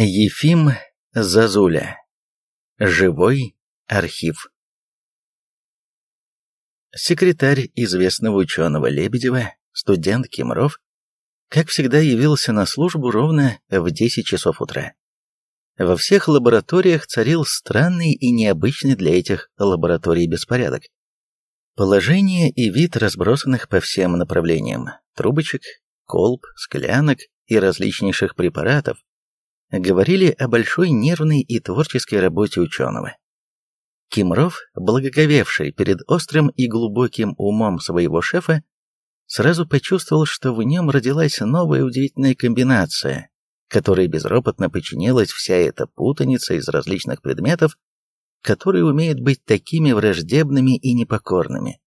Ефим Зазуля. Живой архив. Секретарь известного ученого Лебедева, студент Кимров, как всегда явился на службу ровно в 10 часов утра. Во всех лабораториях царил странный и необычный для этих лабораторий беспорядок. Положение и вид разбросанных по всем направлениям трубочек, колб, склянок и различнейших препаратов говорили о большой нервной и творческой работе ученого. Кимров, благоговевший перед острым и глубоким умом своего шефа, сразу почувствовал, что в нем родилась новая удивительная комбинация, которой безропотно подчинилась вся эта путаница из различных предметов, которые умеют быть такими враждебными и непокорными,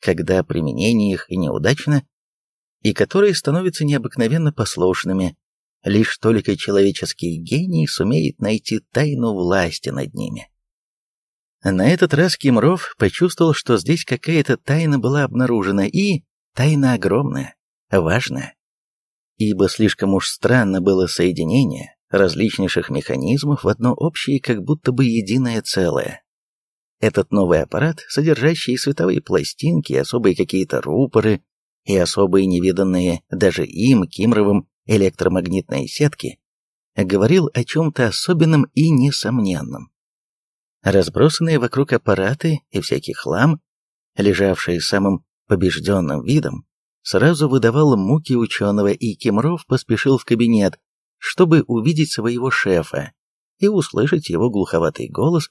когда применение их неудачно, и которые становятся необыкновенно послушными, Лишь только человеческий гений сумеет найти тайну власти над ними. На этот раз Кимров почувствовал, что здесь какая-то тайна была обнаружена, и тайна огромная, важная. Ибо слишком уж странно было соединение различнейших механизмов в одно общее, как будто бы единое целое. Этот новый аппарат, содержащий световые пластинки, особые какие-то рупоры и особые невиданные даже им, Кимровым, электромагнитной сетки, говорил о чем-то особенном и несомненном. Разбросанные вокруг аппараты и всякий хлам, лежавшие самым побежденным видом, сразу выдавал муки ученого, и Кемров поспешил в кабинет, чтобы увидеть своего шефа и услышать его глуховатый голос,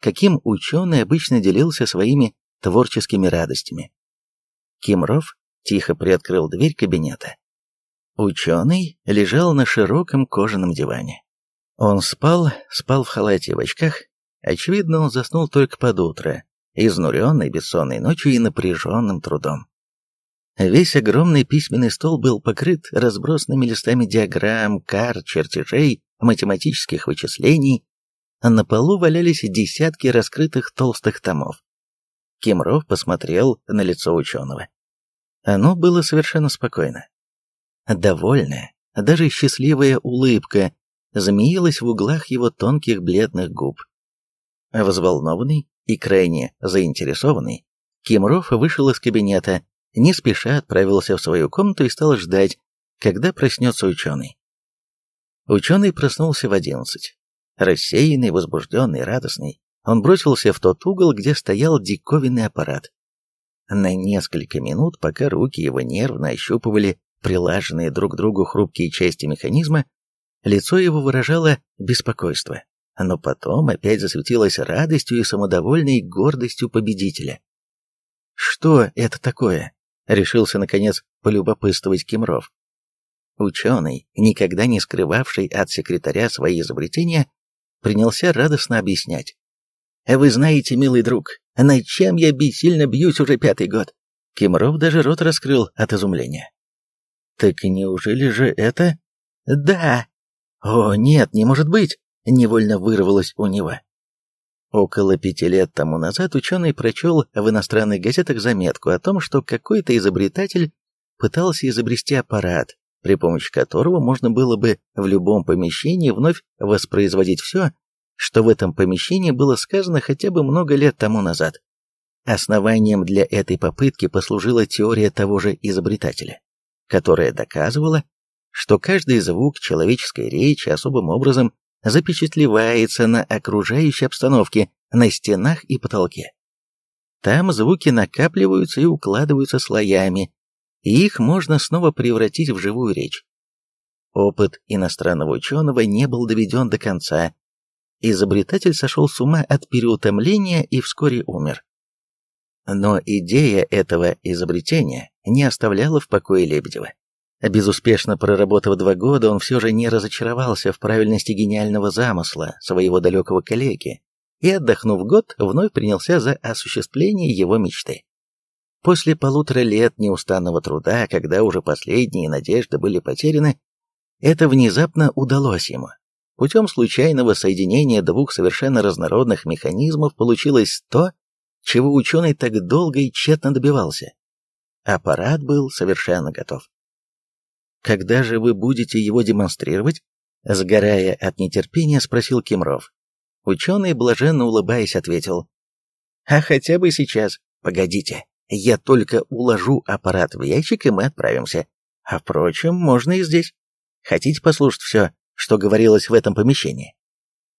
каким ученый обычно делился своими творческими радостями. Кимров тихо приоткрыл дверь кабинета Ученый лежал на широком кожаном диване. Он спал, спал в халате и в очках. Очевидно, он заснул только под утро, изнуренный бессонной ночью и напряженным трудом. Весь огромный письменный стол был покрыт разбросанными листами диаграмм, карт, чертежей, математических вычислений. На полу валялись десятки раскрытых толстых томов. Кимров посмотрел на лицо ученого. Оно было совершенно спокойно. Довольная, даже счастливая улыбка змеилась в углах его тонких бледных губ. Взволнованный и крайне заинтересованный, Кимров вышел из кабинета, не спеша отправился в свою комнату и стал ждать, когда проснется ученый. Ученый проснулся в одиннадцать. Рассеянный, возбужденный, радостный, он бросился в тот угол, где стоял диковинный аппарат. На несколько минут, пока руки его нервно ощупывали прилаженные друг к другу хрупкие части механизма, лицо его выражало беспокойство, но потом опять засветилось радостью и самодовольной гордостью победителя. «Что это такое?» — решился, наконец, полюбопытствовать Кимров. Ученый, никогда не скрывавший от секретаря свои изобретения, принялся радостно объяснять. «Вы знаете, милый друг, над чем я бессильно бьюсь уже пятый год?» Кимров даже рот раскрыл от изумления. Так неужели же это... Да! О, нет, не может быть! Невольно вырвалось у него. Около пяти лет тому назад ученый прочел в иностранных газетах заметку о том, что какой-то изобретатель пытался изобрести аппарат, при помощи которого можно было бы в любом помещении вновь воспроизводить все, что в этом помещении было сказано хотя бы много лет тому назад. Основанием для этой попытки послужила теория того же изобретателя которая доказывала, что каждый звук человеческой речи особым образом запечатлевается на окружающей обстановке, на стенах и потолке. Там звуки накапливаются и укладываются слоями, и их можно снова превратить в живую речь. Опыт иностранного ученого не был доведен до конца. Изобретатель сошел с ума от переутомления и вскоре умер. Но идея этого изобретения не оставляла в покое Лебедева. Безуспешно проработав два года, он все же не разочаровался в правильности гениального замысла своего далекого коллеги и, отдохнув год, вновь принялся за осуществление его мечты. После полутора лет неустанного труда, когда уже последние надежды были потеряны, это внезапно удалось ему. Путем случайного соединения двух совершенно разнородных механизмов получилось то, чего ученый так долго и тщетно добивался. Аппарат был совершенно готов. «Когда же вы будете его демонстрировать?» Сгорая от нетерпения, спросил Кимров. Ученый, блаженно улыбаясь, ответил. «А хотя бы сейчас. Погодите, я только уложу аппарат в ящик, и мы отправимся. А впрочем, можно и здесь. Хотите послушать все, что говорилось в этом помещении?»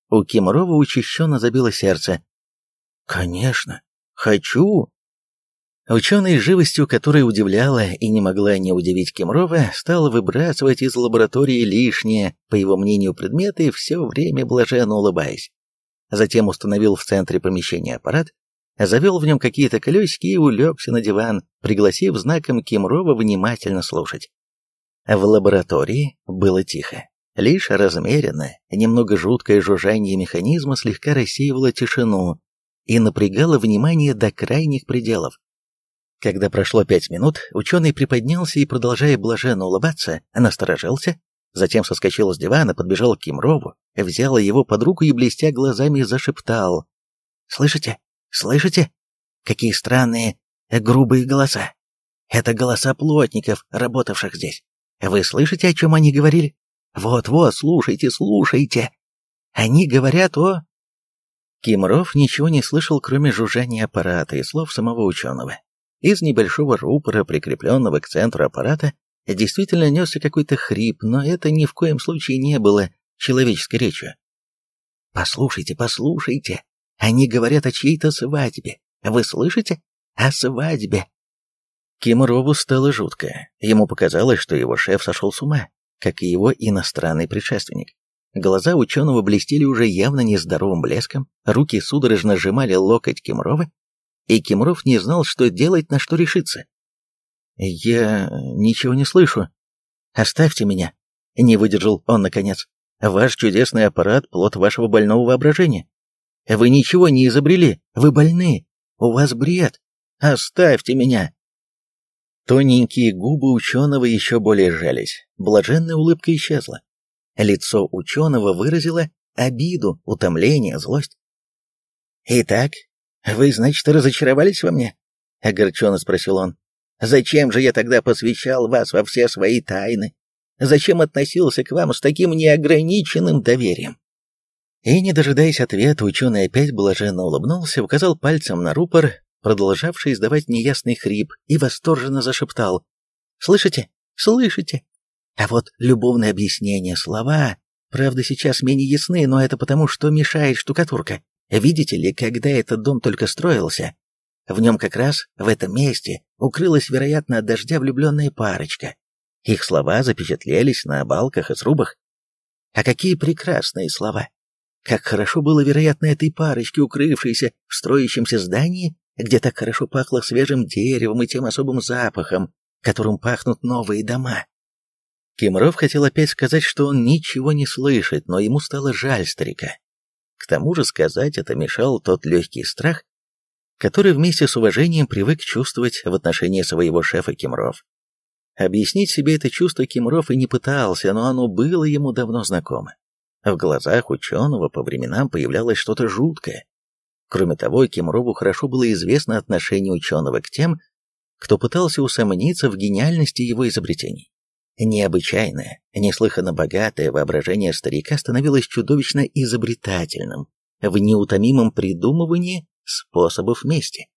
У Кимрова учащенно забило сердце. «Конечно, хочу!» Ученый живостью, которая удивляла и не могла не удивить Кимрова, стал выбрасывать из лаборатории лишнее, по его мнению, предметы, все время блаженно улыбаясь. Затем установил в центре помещения аппарат, завел в нем какие-то колесики и улегся на диван, пригласив знаком Кимрова внимательно слушать. В лаборатории было тихо. Лишь размеренное, немного жуткое жужжание механизма слегка рассеивало тишину и напрягало внимание до крайних пределов. Когда прошло пять минут, ученый приподнялся и, продолжая блаженно улыбаться, насторожился, затем соскочил с дивана, подбежал к Кимрову, взял его под руку и, блестя глазами, зашептал. «Слышите? Слышите? Какие странные, грубые голоса! Это голоса плотников, работавших здесь. Вы слышите, о чем они говорили? Вот-вот, слушайте, слушайте! Они говорят о...» Кимров ничего не слышал, кроме жужжания аппарата и слов самого ученого. Из небольшого рупора, прикрепленного к центру аппарата, действительно несся какой-то хрип, но это ни в коем случае не было человеческой речью. «Послушайте, послушайте, они говорят о чьей-то свадьбе. Вы слышите? О свадьбе!» Кимурову стало жутко. Ему показалось, что его шеф сошел с ума, как и его иностранный предшественник. Глаза ученого блестели уже явно нездоровым блеском, руки судорожно сжимали локоть Кимурова, и Кимров не знал, что делать, на что решиться. «Я ничего не слышу. Оставьте меня», — не выдержал он наконец. «Ваш чудесный аппарат — плод вашего больного воображения. Вы ничего не изобрели, вы больны, у вас бред. Оставьте меня!» Тоненькие губы ученого еще более сжались, блаженная улыбка исчезла. Лицо ученого выразило обиду, утомление, злость. «Итак, «Вы, значит, разочаровались во мне?» — огорченно спросил он. «Зачем же я тогда посвящал вас во все свои тайны? Зачем относился к вам с таким неограниченным доверием?» И, не дожидаясь ответа, ученый опять блаженно улыбнулся, указал пальцем на рупор, продолжавший издавать неясный хрип, и восторженно зашептал. «Слышите? Слышите? А вот любовное объяснение, слова, правда, сейчас менее ясны, но это потому, что мешает штукатурка. Видите ли, когда этот дом только строился, в нем как раз в этом месте укрылась, вероятно, от дождя влюбленная парочка. Их слова запечатлелись на балках и срубах. А какие прекрасные слова! Как хорошо было, вероятно, этой парочке, укрывшейся в строящемся здании, где так хорошо пахло свежим деревом и тем особым запахом, которым пахнут новые дома. Кимров хотел опять сказать, что он ничего не слышит, но ему стало жаль старика. К тому же сказать это мешал тот легкий страх, который вместе с уважением привык чувствовать в отношении своего шефа Кимров. Объяснить себе это чувство Кимров и не пытался, но оно было ему давно знакомо. В глазах ученого по временам появлялось что-то жуткое. Кроме того, Кимрову хорошо было известно отношение ученого к тем, кто пытался усомниться в гениальности его изобретений. Необычайное, неслыханно богатое воображение старика становилось чудовищно изобретательным в неутомимом придумывании способов мести.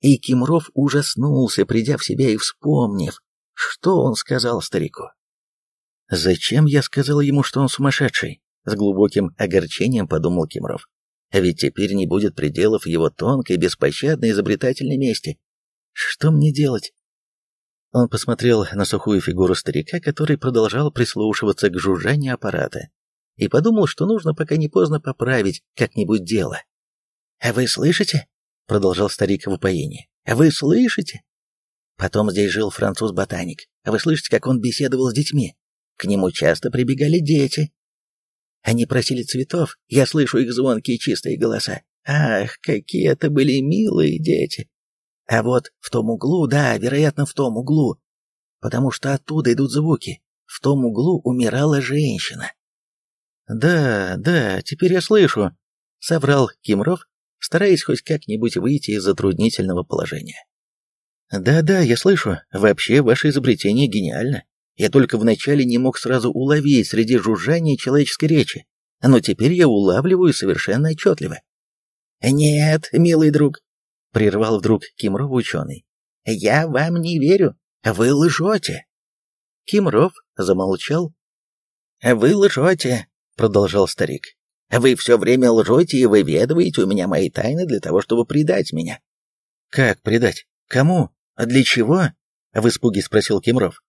И Кимров ужаснулся, придя в себя и вспомнив, что он сказал старику. «Зачем я сказал ему, что он сумасшедший?» С глубоким огорчением подумал Кимров. «Ведь теперь не будет пределов его тонкой, беспощадной изобретательной мести. Что мне делать? Он посмотрел на сухую фигуру старика, который продолжал прислушиваться к жужжанию аппарата, и подумал, что нужно пока не поздно поправить как-нибудь дело. «А вы слышите?» — продолжал старик в упоении. «А вы слышите?» Потом здесь жил француз-ботаник. А вы слышите, как он беседовал с детьми? К нему часто прибегали дети. Они просили цветов, я слышу их звонкие чистые голоса. Ах, какие это были милые дети! А вот в том углу, да, вероятно, в том углу, потому что оттуда идут звуки. В том углу умирала женщина. «Да, да, теперь я слышу», — соврал Кимров, стараясь хоть как-нибудь выйти из затруднительного положения. «Да-да, я слышу. Вообще, ваше изобретение гениально. Я только вначале не мог сразу уловить среди жужжания человеческой речи, но теперь я улавливаю совершенно отчетливо. «Нет, милый друг», — прервал вдруг Кимров ученый, — «я вам не верю, вы лжете». Кимров замолчал. «Вы лжете», — продолжал старик. «Вы все время лжете и выведываете у меня мои тайны для того, чтобы предать меня». «Как предать? Кому? А для чего?» — в испуге спросил Кимров.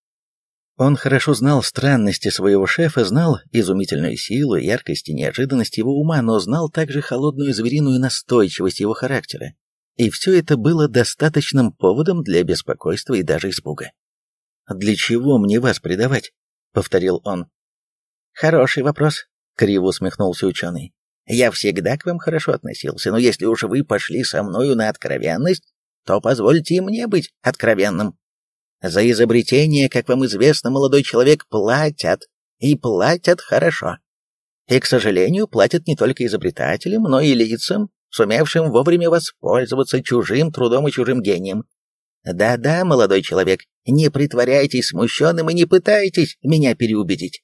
Он хорошо знал странности своего шефа, знал изумительную силу, яркость и неожиданность его ума, но знал также холодную звериную настойчивость его характера. И все это было достаточным поводом для беспокойства и даже испуга. «Для чего мне вас предавать?» — повторил он. «Хороший вопрос», — криво усмехнулся ученый. «Я всегда к вам хорошо относился, но если уж вы пошли со мною на откровенность, то позвольте и мне быть откровенным. За изобретение, как вам известно, молодой человек платят, и платят хорошо. И, к сожалению, платят не только изобретателям, но и лицам, сумевшим вовремя воспользоваться чужим трудом и чужим гением. Да-да, молодой человек, не притворяйтесь смущенным и не пытайтесь меня переубедить.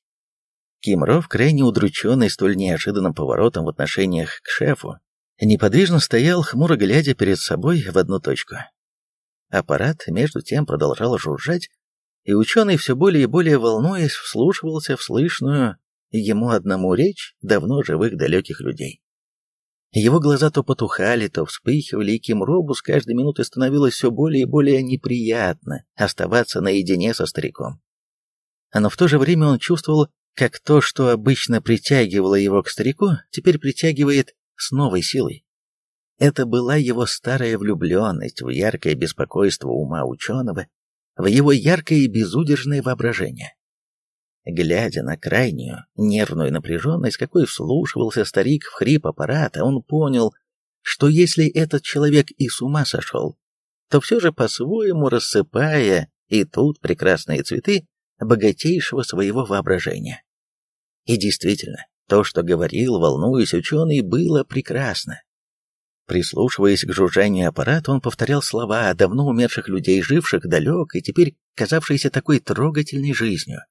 Кимров, крайне удрученный столь неожиданным поворотом в отношениях к шефу, неподвижно стоял, хмуро глядя перед собой в одну точку. Аппарат, между тем, продолжал жужжать, и ученый, все более и более волнуясь, вслушивался в слышную ему одному речь давно живых далеких людей. Его глаза то потухали, то вспыхивали, и Кимробу с каждой минутой становилось все более и более неприятно оставаться наедине со стариком. Но в то же время он чувствовал, как то, что обычно притягивало его к старику, теперь притягивает с новой силой. Это была его старая влюбленность в яркое беспокойство ума ученого, в его яркое и безудержное воображение. Глядя на крайнюю нервную напряженность, какой вслушивался старик в хрип аппарата, он понял, что если этот человек и с ума сошел, то все же по-своему рассыпая и тут прекрасные цветы богатейшего своего воображения. И действительно, то, что говорил, волнуясь ученый, было прекрасно. Прислушиваясь к жужжанию аппарата, он повторял слова давно умерших людей, живших далек и теперь казавшиеся такой трогательной жизнью.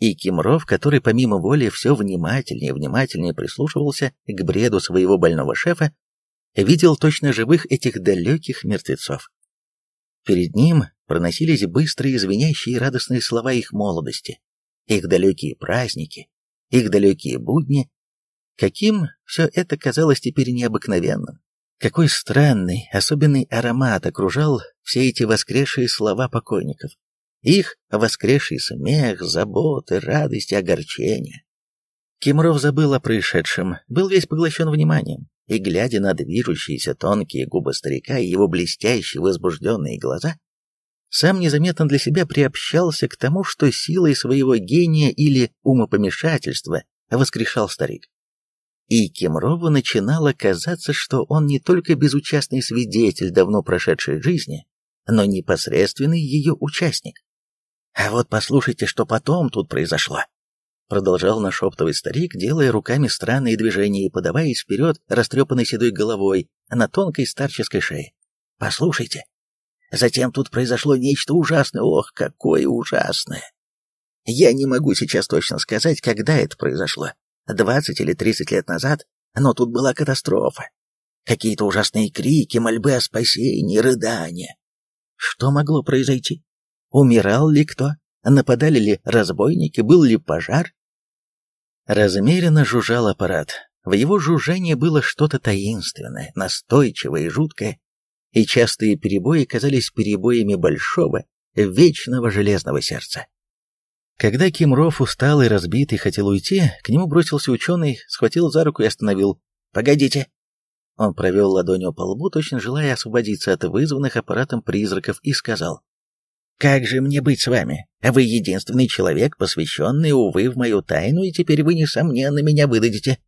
И Кимров, который помимо воли все внимательнее и внимательнее прислушивался к бреду своего больного шефа, видел точно живых этих далеких мертвецов. Перед ним проносились быстрые, звенящие радостные слова их молодости, их далекие праздники, их далекие будни, Каким все это казалось теперь необыкновенным. Какой странный, особенный аромат окружал все эти воскресшие слова покойников. Их воскресший смех, заботы, радость и огорчение. Кимров забыл о происшедшем, был весь поглощен вниманием, и, глядя на движущиеся тонкие губы старика и его блестящие возбужденные глаза, сам незаметно для себя приобщался к тому, что силой своего гения или умопомешательства воскрешал старик и Кемрову начинало казаться, что он не только безучастный свидетель давно прошедшей жизни, но непосредственный ее участник. «А вот послушайте, что потом тут произошло», продолжал нашептывать старик, делая руками странные движения и подаваясь вперед растрепанной седой головой на тонкой старческой шее. «Послушайте. Затем тут произошло нечто ужасное. Ох, какое ужасное! Я не могу сейчас точно сказать, когда это произошло. 20 или 30 лет назад, но тут была катастрофа. Какие-то ужасные крики, мольбы о спасении, рыдания. Что могло произойти? Умирал ли кто? Нападали ли разбойники? Был ли пожар? Размеренно жужжал аппарат. В его жужжании было что-то таинственное, настойчивое и жуткое, и частые перебои казались перебоями большого, вечного железного сердца. Когда Кимров, усталый, разбитый, хотел уйти, к нему бросился ученый, схватил за руку и остановил. «Погодите!» Он провел ладонью по лбу, точно желая освободиться от вызванных аппаратом призраков, и сказал. «Как же мне быть с вами? Вы единственный человек, посвященный, увы, в мою тайну, и теперь вы, несомненно, меня выдадите.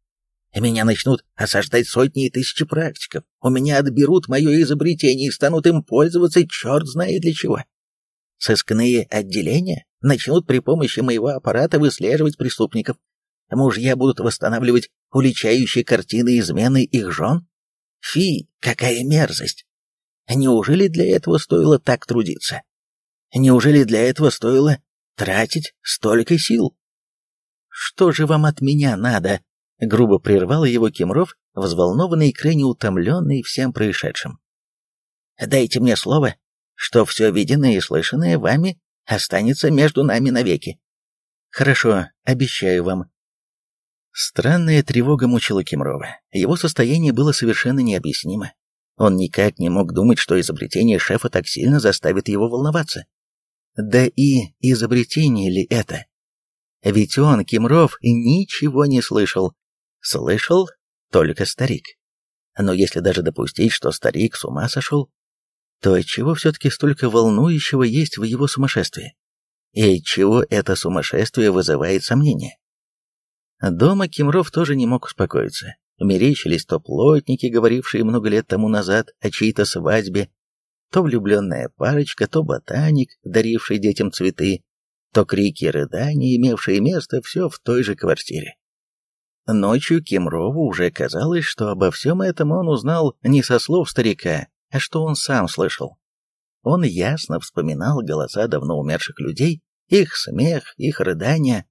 Меня начнут осаждать сотни и тысячи практиков. У меня отберут мое изобретение и станут им пользоваться черт знает для чего. Сыскные отделения начнут при помощи моего аппарата выслеживать преступников. Мужья будут восстанавливать уличающие картины измены их жен. Фи, какая мерзость! Неужели для этого стоило так трудиться? Неужели для этого стоило тратить столько сил? Что же вам от меня надо? Грубо прервал его Кимров, взволнованный и крайне утомленный всем происшедшим. Дайте мне слово, что все виденное и слышанное вами останется между нами навеки. Хорошо, обещаю вам. Странная тревога мучила Кимрова. Его состояние было совершенно необъяснимо. Он никак не мог думать, что изобретение шефа так сильно заставит его волноваться. Да и изобретение ли это? Ведь он, Кимров, ничего не слышал. Слышал только старик. Но если даже допустить, что старик с ума сошел, то отчего все-таки столько волнующего есть в его сумасшествии? И отчего это сумасшествие вызывает сомнения? Дома Кимров тоже не мог успокоиться. Мерещились то плотники, говорившие много лет тому назад о чьей-то свадьбе, то влюбленная парочка, то ботаник, даривший детям цветы, то крики и рыдания, имевшие место все в той же квартире. Ночью Кимрову уже казалось, что обо всем этом он узнал не со слов старика, а что он сам слышал. Он ясно вспоминал голоса давно умерших людей, их смех, их рыдания,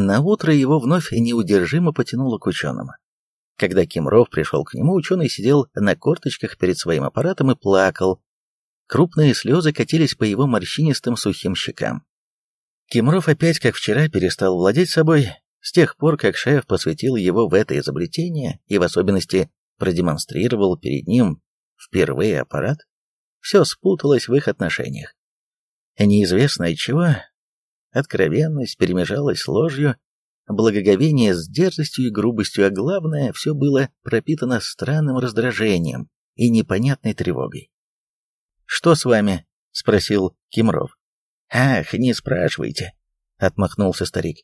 на утро его вновь неудержимо потянуло к ученому. Когда Кимров пришел к нему, ученый сидел на корточках перед своим аппаратом и плакал. Крупные слезы катились по его морщинистым сухим щекам. Кимров опять, как вчера, перестал владеть собой, с тех пор, как шеф посвятил его в это изобретение и в особенности продемонстрировал перед ним впервые аппарат, все спуталось в их отношениях. Неизвестно от чего, Откровенность перемежалась ложью, благоговение с дерзостью и грубостью, а главное, все было пропитано странным раздражением и непонятной тревогой. «Что с вами?» — спросил Кимров. «Ах, не спрашивайте», — отмахнулся старик.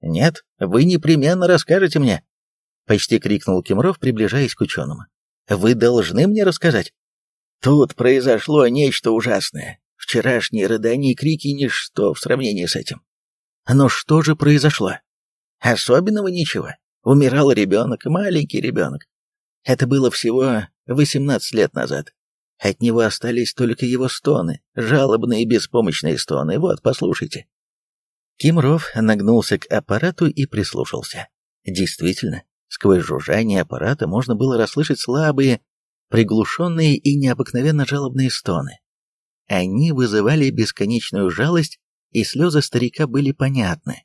«Нет, вы непременно расскажете мне», — почти крикнул Кимров, приближаясь к ученому. «Вы должны мне рассказать». «Тут произошло нечто ужасное. Вчерашние рыдания и крики — ничто в сравнении с этим. Но что же произошло? Особенного ничего. Умирал ребенок, маленький ребенок. Это было всего 18 лет назад. От него остались только его стоны, жалобные беспомощные стоны. Вот, послушайте. Кимров нагнулся к аппарату и прислушался. Действительно, сквозь жужжание аппарата можно было расслышать слабые, приглушенные и необыкновенно жалобные стоны. Они вызывали бесконечную жалость, и слезы старика были понятны.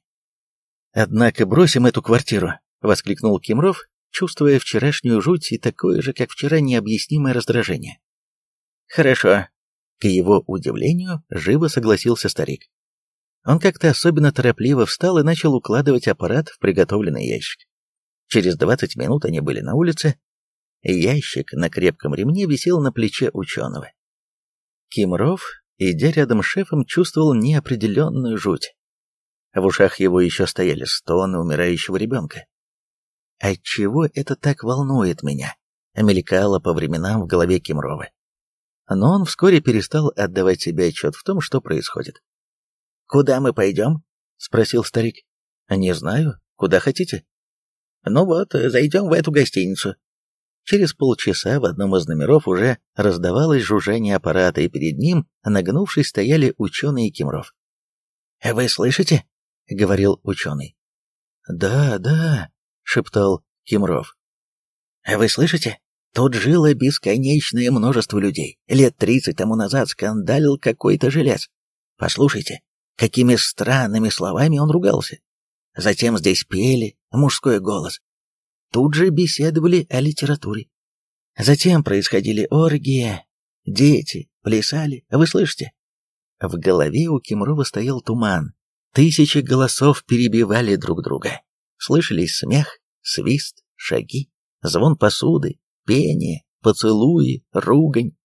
«Однако бросим эту квартиру», — воскликнул Кимров, чувствуя вчерашнюю жуть и такое же, как вчера, необъяснимое раздражение. «Хорошо», — к его удивлению живо согласился старик. Он как-то особенно торопливо встал и начал укладывать аппарат в приготовленный ящик. Через двадцать минут они были на улице. Ящик на крепком ремне висел на плече ученого. Кимров, идя рядом с шефом, чувствовал неопределенную жуть. В ушах его еще стояли стоны умирающего ребенка. «Отчего это так волнует меня?» — мелькало по временам в голове Кимрова. Но он вскоре перестал отдавать себе отчет в том, что происходит. «Куда мы пойдем?» — спросил старик. «Не знаю. Куда хотите?» «Ну вот, зайдем в эту гостиницу. Через полчаса в одном из номеров уже раздавалось жужжание аппарата, и перед ним, нагнувшись, стояли ученые Кимров. «Вы слышите?» — говорил ученый. «Да, да», — шептал Кимров. «Вы слышите? Тут жило бесконечное множество людей. Лет тридцать тому назад скандалил какой-то желез. Послушайте, какими странными словами он ругался. Затем здесь пели, мужской голос. Тут же беседовали о литературе. Затем происходили оргии, дети плясали, вы слышите? В голове у Кимрова стоял туман. Тысячи голосов перебивали друг друга. Слышались смех, свист, шаги, звон посуды, пение, поцелуи, ругань.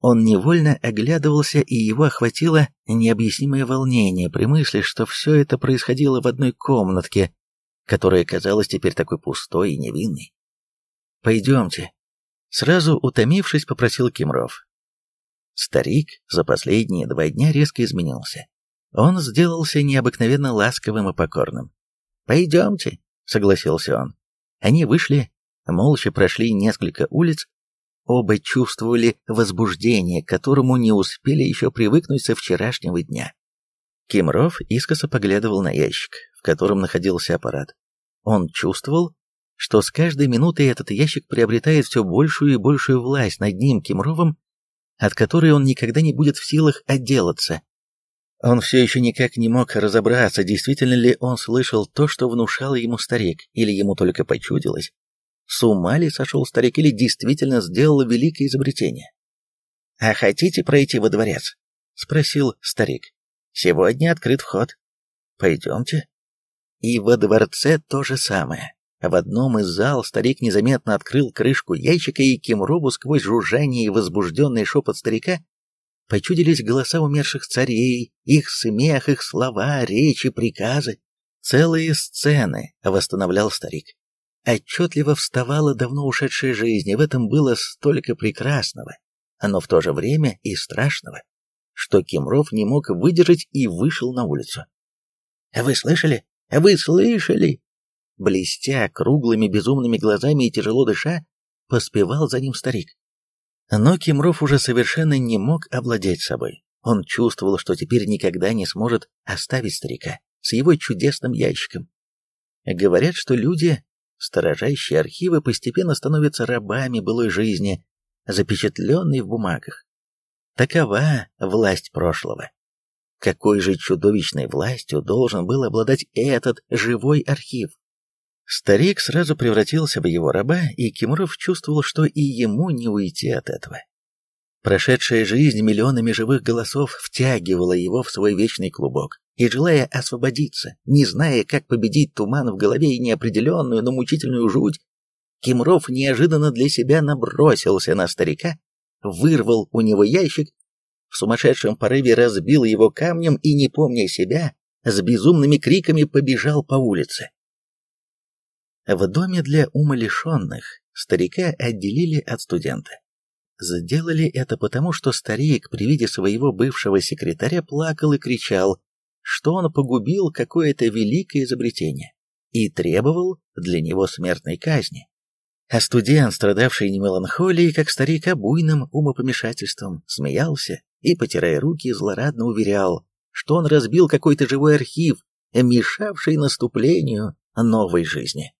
Он невольно оглядывался, и его охватило необъяснимое волнение при мысли, что все это происходило в одной комнатке, которая казалась теперь такой пустой и невинной. «Пойдемте», — сразу утомившись, попросил Кимров. Старик за последние два дня резко изменился. Он сделался необыкновенно ласковым и покорным. «Пойдемте», — согласился он. Они вышли, молча прошли несколько улиц, оба чувствовали возбуждение, к которому не успели еще привыкнуть со вчерашнего дня. Кимров искоса поглядывал на ящик, в котором находился аппарат. Он чувствовал, что с каждой минутой этот ящик приобретает все большую и большую власть над ним, Кимровым, от которой он никогда не будет в силах отделаться. Он все еще никак не мог разобраться, действительно ли он слышал то, что внушал ему старик, или ему только почудилось. С ума ли сошел старик, или действительно сделал великое изобретение? «А хотите пройти во дворец?» — спросил старик. «Сегодня открыт вход. Пойдемте». И во дворце то же самое. В одном из зал старик незаметно открыл крышку ящика, и Кимробу сквозь жужжание и возбужденный шепот старика почудились голоса умерших царей, их смех, их слова, речи, приказы. Целые сцены восстанавливал старик. Отчетливо вставала давно ушедшая жизнь, и в этом было столько прекрасного, но в то же время и страшного, что Кимров не мог выдержать и вышел на улицу. «Вы слышали? Вы слышали?» Блестя круглыми безумными глазами и тяжело дыша, поспевал за ним старик. Но Кимров уже совершенно не мог овладеть собой. Он чувствовал, что теперь никогда не сможет оставить старика с его чудесным ящиком. Говорят, что люди, сторожащие архивы, постепенно становятся рабами былой жизни, запечатленной в бумагах. Такова власть прошлого. Какой же чудовищной властью должен был обладать этот живой архив? Старик сразу превратился в его раба, и Кимуров чувствовал, что и ему не уйти от этого. Прошедшая жизнь миллионами живых голосов втягивала его в свой вечный клубок, и, желая освободиться, не зная, как победить туман в голове и неопределенную, но мучительную жуть, Кимров неожиданно для себя набросился на старика, вырвал у него ящик, в сумасшедшем порыве разбил его камнем и, не помня себя, с безумными криками побежал по улице. В доме для умалишенных старика отделили от студента. Сделали это потому, что старик при виде своего бывшего секретаря плакал и кричал, что он погубил какое-то великое изобретение и требовал для него смертной казни. А студент, страдавший не меланхолией, как старик, а буйным умопомешательством, смеялся и, потирая руки, злорадно уверял, что он разбил какой-то живой архив, мешавший наступлению новой жизни.